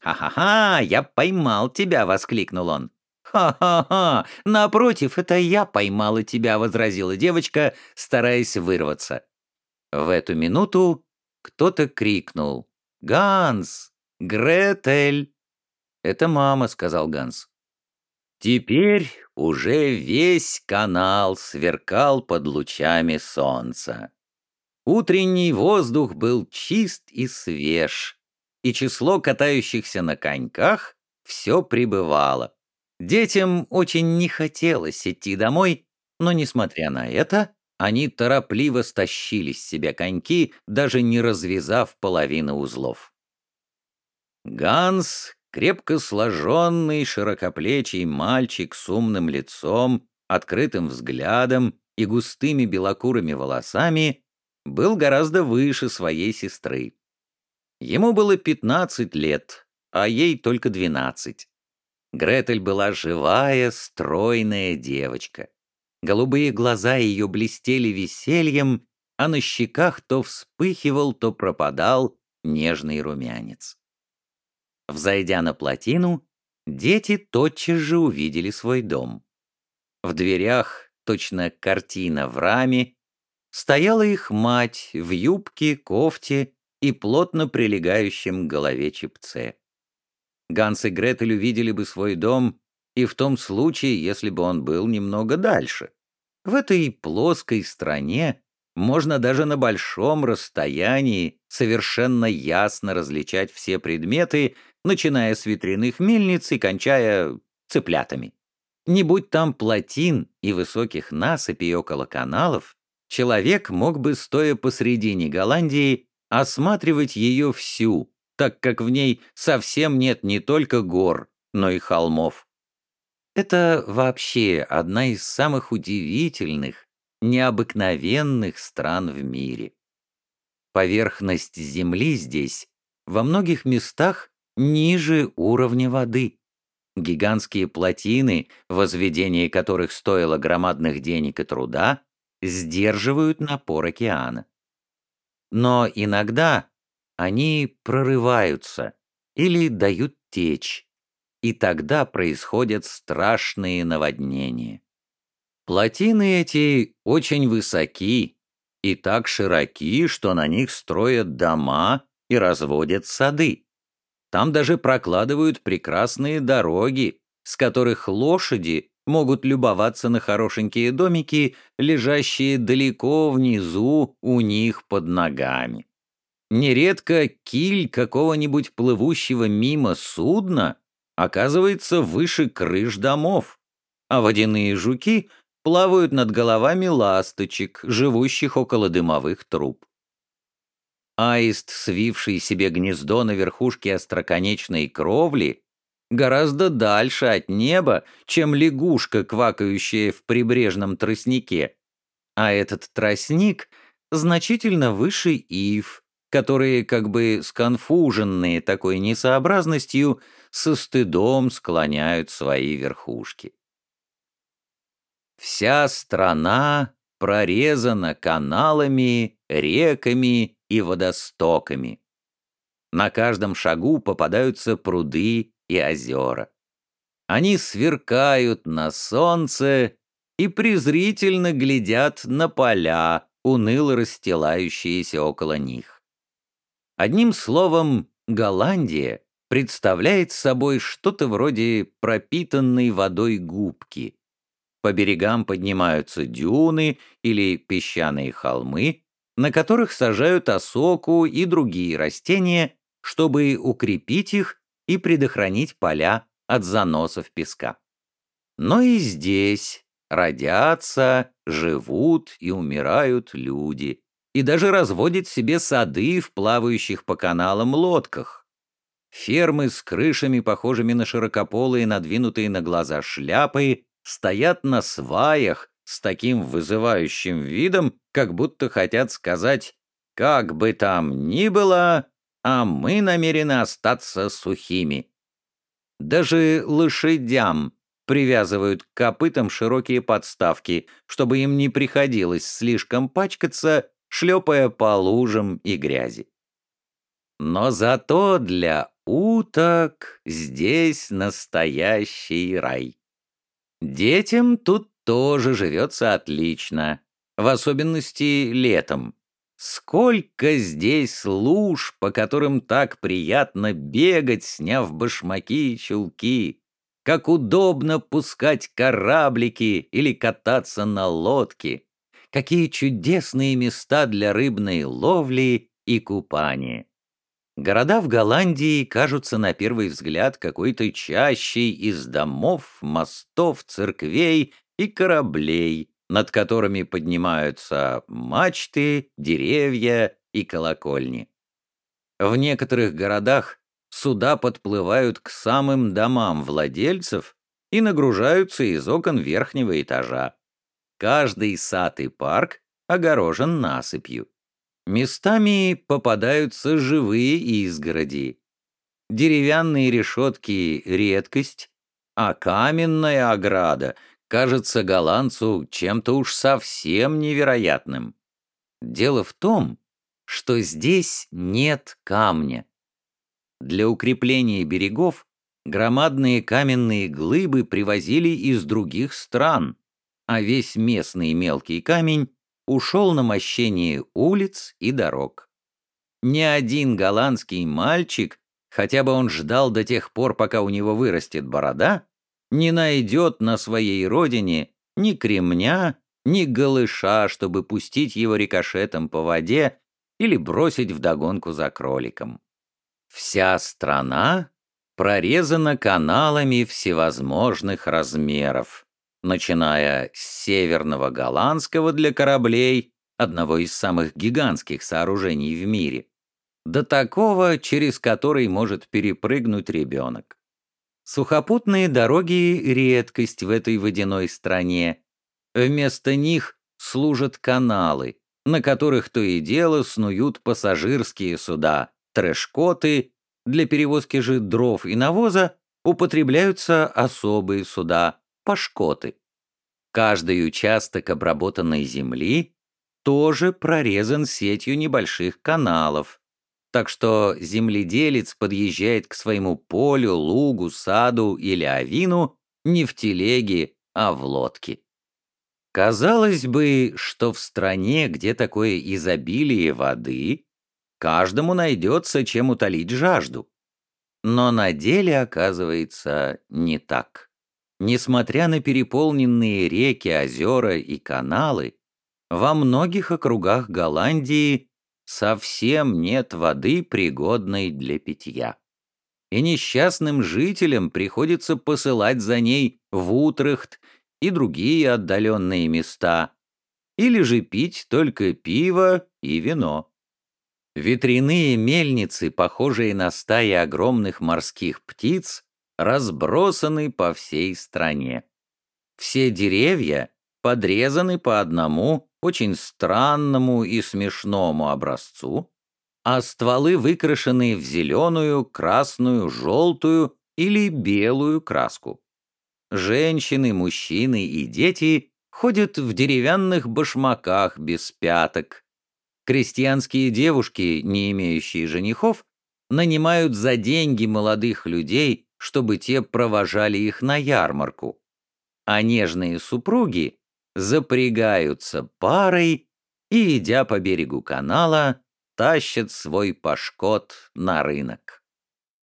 «Ха-ха-ха, я поймал тебя!» — воскликнул он. «Ха-ха-ха! Напротив, это я поймала тебя!» — возразила девочка, стараясь вырваться. В эту минуту кто-то крикнул. «Ганс! Гретель!» «Это мама», — сказал Ганс. Теперь уже весь канал сверкал под лучами солнца. Утренний воздух был чист и свеж, и число катающихся на коньках все прибывало. Детям очень не хотелось идти домой, но, несмотря на это, они торопливо стащили с себя коньки, даже не развязав половины узлов. Ганс, крепко сложенный, широкоплечий мальчик с умным лицом, открытым взглядом и густыми белокурыми волосами, был гораздо выше своей сестры. Ему было 15 лет, а ей только 12. Гретель была живая, стройная девочка. Голубые глаза ее блестели весельем, а на щеках то вспыхивал, то пропадал нежный румянец. Взойдя на плотину, дети тотчас же увидели свой дом. В дверях, точно картина в раме, стояла их мать в юбке, кофте и плотно прилегающем к голове чепце. Ганс и Гретель увидели бы свой дом и в том случае, если бы он был немного дальше. В этой плоской стране можно даже на большом расстоянии совершенно ясно различать все предметы, начиная с ветряных мельниц и кончая цыплятами. Не будь там плотин и высоких насыпей около каналов, человек мог бы, стоя посредине Голландии, осматривать ее всю, так как в ней совсем нет не только гор, но и холмов. Это вообще одна из самых удивительных, необыкновенных стран в мире. Поверхность Земли здесь во многих местах ниже уровня воды. Гигантские плотины, возведение которых стоило громадных денег и труда, сдерживают напор океана. Но иногда они прорываются или дают течь, и тогда происходят страшные наводнения. Плотины эти очень высоки и так широки, что на них строят дома и разводят сады. Там даже прокладывают прекрасные дороги, с которых лошади могут любоваться на хорошенькие домики, лежащие далеко внизу у них под ногами. Нередко киль какого-нибудь плывущего мимо судна оказывается выше крыш домов, а водяные жуки плавают над головами ласточек, живущих около дымовых труб. Аист, свивший себе гнездо на верхушке остроконечной кровли, гораздо дальше от неба, чем лягушка, квакающая в прибрежном тростнике. А этот тростник значительно выше ив, которые, как бы сконфуженные такой несообразностью, со стыдом склоняют свои верхушки. Вся страна прорезана каналами, реками и водостоками. На каждом шагу попадаются пруды и озера. Они сверкают на солнце и презрительно глядят на поля, уныло расстилающиеся около них. Одним словом, Голландия представляет собой что-то вроде пропитанной водой губки. По берегам поднимаются дюны или песчаные холмы, на которых сажают осоку и другие растения, чтобы укрепить их и предохранить поля от заносов песка. Но и здесь родятся, живут и умирают люди, и даже разводит себе сады в плавающих по каналам лодках. Фермы с крышами, похожими на широкополые, надвинутые на глаза шляпы, стоят на сваях с таким вызывающим видом, как будто хотят сказать «как бы там ни было, а мы намерены остаться сухими». Даже лошадям привязывают к копытам широкие подставки, чтобы им не приходилось слишком пачкаться шлепая по лужам и грязи. Но зато для уток, здесь настоящий рай. Детям тут тоже живется отлично, в особенности летом. Сколько здесь луж, по которым так приятно бегать, сняв башмаки и чулки. Как удобно пускать кораблики или кататься на лодке. Какие чудесные места для рыбной ловли и купания. Города в Голландии кажутся на первый взгляд какой-то чащей из домов, мостов, церквей и кораблей, над которыми поднимаются мачты, деревья и колокольни. В некоторых городах суда подплывают к самым домам владельцев и нагружаются из окон верхнего этажа. Каждый сад и парк огорожен насыпью. Местами попадаются живые изгороди. Деревянные решетки — редкость, а каменная ограда кажется голландцу чем-то уж совсем невероятным. Дело в том, что здесь нет камня. Для укрепления берегов громадные каменные глыбы привозили из других стран, а весь местный мелкий камень ушел на мощение улиц и дорог. Ни один голландский мальчик, хотя бы он ждал до тех пор, пока у него вырастет борода, не найдет на своей родине ни кремня, ни голыша, чтобы пустить его рикошетом по воде или бросить вдогонку за кроликом. Вся страна прорезана каналами всевозможных размеров, начиная с северного голландского для кораблей, одного из самых гигантских сооружений в мире, до такого, через который может перепрыгнуть ребенок. Сухопутные дороги — редкость в этой водяной стране. Вместо них служат каналы, на которых то и дело снуют пассажирские суда, трэшкоты, для перевозки же дров и навоза употребляются особые суда, пашкоты. Каждый участок обработанной земли тоже прорезан сетью небольших каналов, так что земледелец подъезжает к своему полю, лугу, саду или авину не в телеге, а в лодке. Казалось бы, что в стране, где такое изобилие воды, каждому найдется, чем утолить жажду. Но на деле оказывается не так. Несмотря на переполненные реки, озера и каналы, во многих округах Голландии совсем нет воды, пригодной для питья. И несчастным жителям приходится посылать за ней в Утрехт и другие отдаленные места, или же пить только пиво и вино. Ветряные мельницы, похожие на стаи огромных морских птиц, разбросаны по всей стране. Все деревья подрезаны по одному очень странному и смешному образцу, а стволы выкрашены в зеленую, красную, желтую или белую краску. Женщины, мужчины и дети ходят в деревянных башмаках без пяток. Крестьянские девушки, не имеющие женихов, нанимают за деньги молодых людей чтобы те провожали их на ярмарку, а нежные супруги запрягаются парой и, идя по берегу канала, тащат свой пашкот на рынок.